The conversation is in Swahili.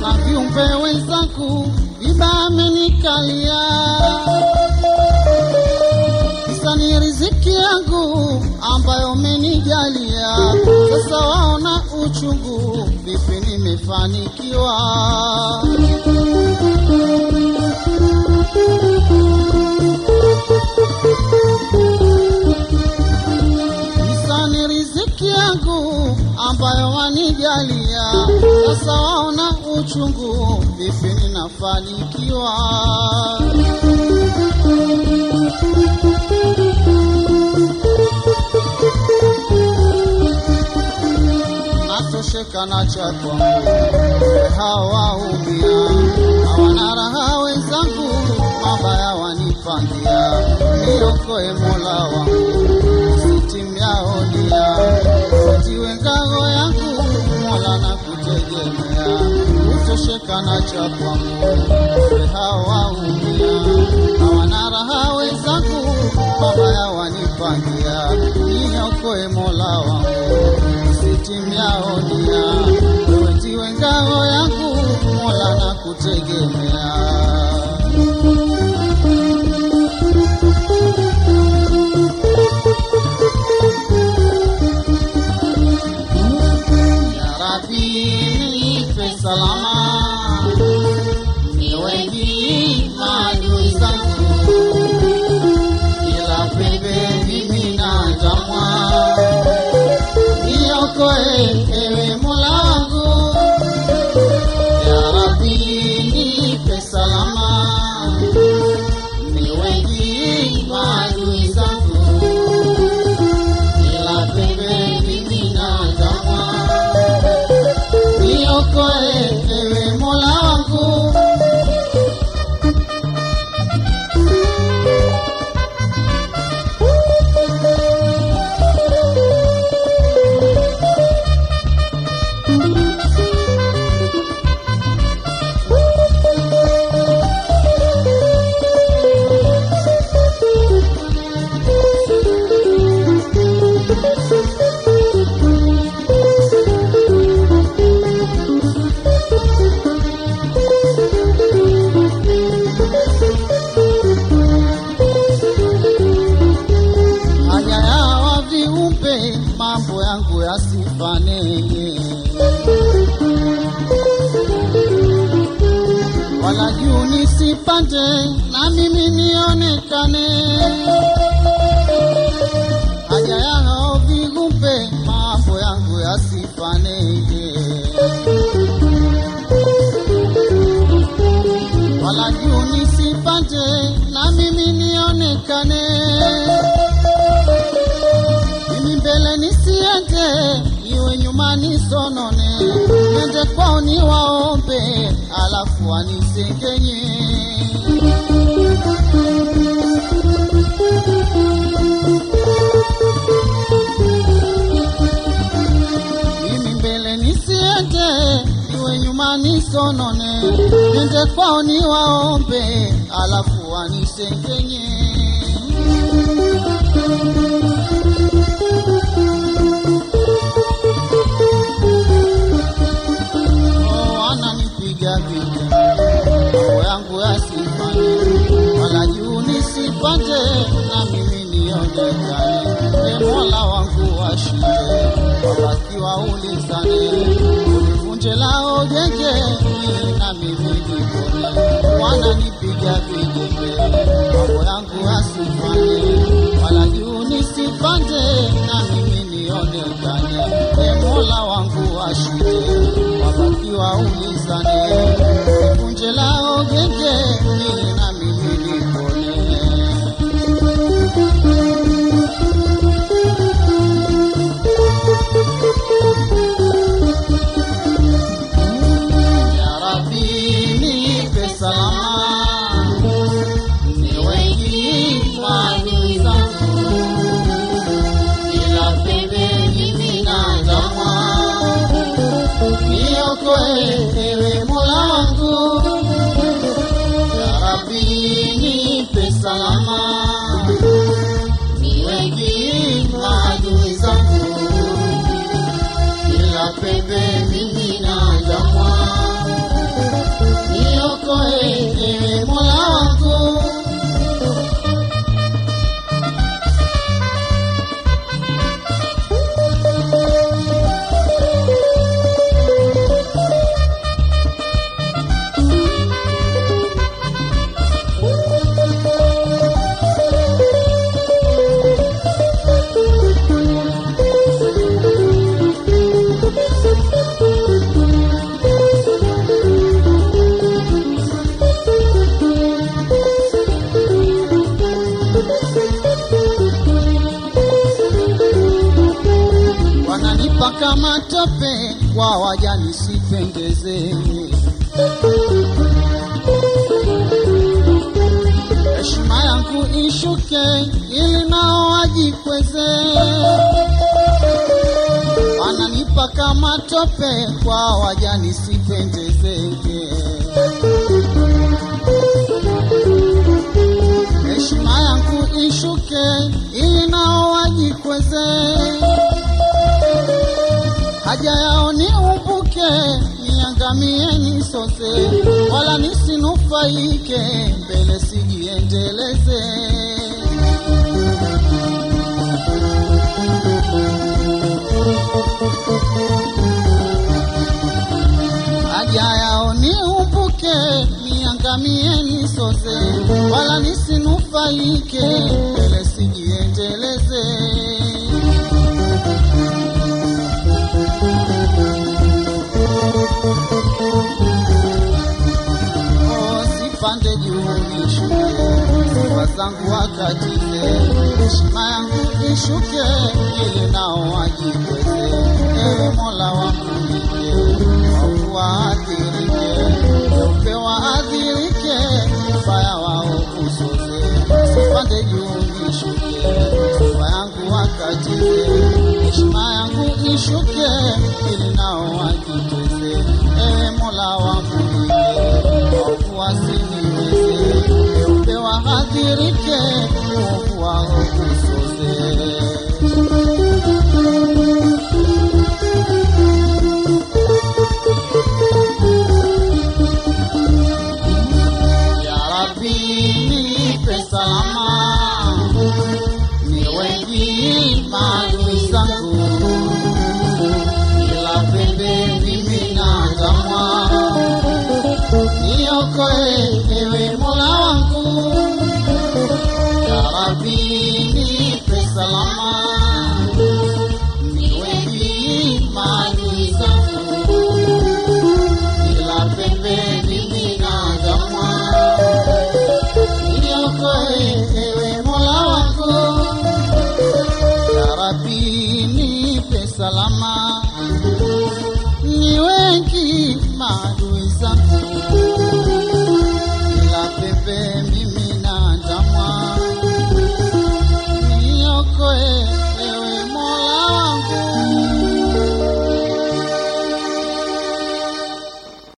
na viumbe wenzangu vibaya amenikalia, kisa ni riziki yangu ambayo umenijalia. Sasa waona uchungu, vipi nimefanikiwa? Wanijalia. Sasa waona uchungu, vipi ninafanikiwa? Natosheka na cha kwangu, hawaumia hawana raha wenzangu, mabaya wanipangia. Niokoe Mola wangu, Utosheka na cha kwangu, hawaumia. Hawana raha wenzangu, mabaya wanipangia. Niokoe Mola wangu sitimyaonia wewe ndiwe ngao yangu, Mola na viumbe, mambo yangu yasifane, wala juu nisipande, na mimi nionekane. Haya yao viumbe, mambo yangu yasifane, wala juu nisipande, na mimi nionekane iwe nyuma nisonone, nende kwao niwaombe, alafu wanisengenye. Mimi mbele nisiende, iwe nyuma nisonone, nende kwao niwaombe, alafu wanisengenye. Nionekane. E Mola wangu washinde, wabaki ulizane, univunje lao genge, na mimi nipone. Wananipiga vijembe, mambo yangu yasifanye, wala juu nisipande, na mimi nionekane. E Mola wangu washinde, wabaki ulizane, univunje lao ini bersama waja nisipendeze. Heshima yangu ishuke ili nao wajikweze, wananipaka matope kwa waja nisipendeze. heshima yangu ishuke ili nao wajikweze, haja yao niangamie nisose, wala nisinufaike, mbele sijiendeleze. haja yao ni umbuke, niangamie nisoze, wala nisinufaike, zangu wakatize, heshima yangu ishuke, ili nao wajikweze. Ewe Mola wangu nije, wafu waathirike, weupe waadhirike, ubaya wao usoze. Sipande juu nishuke, sifa yangu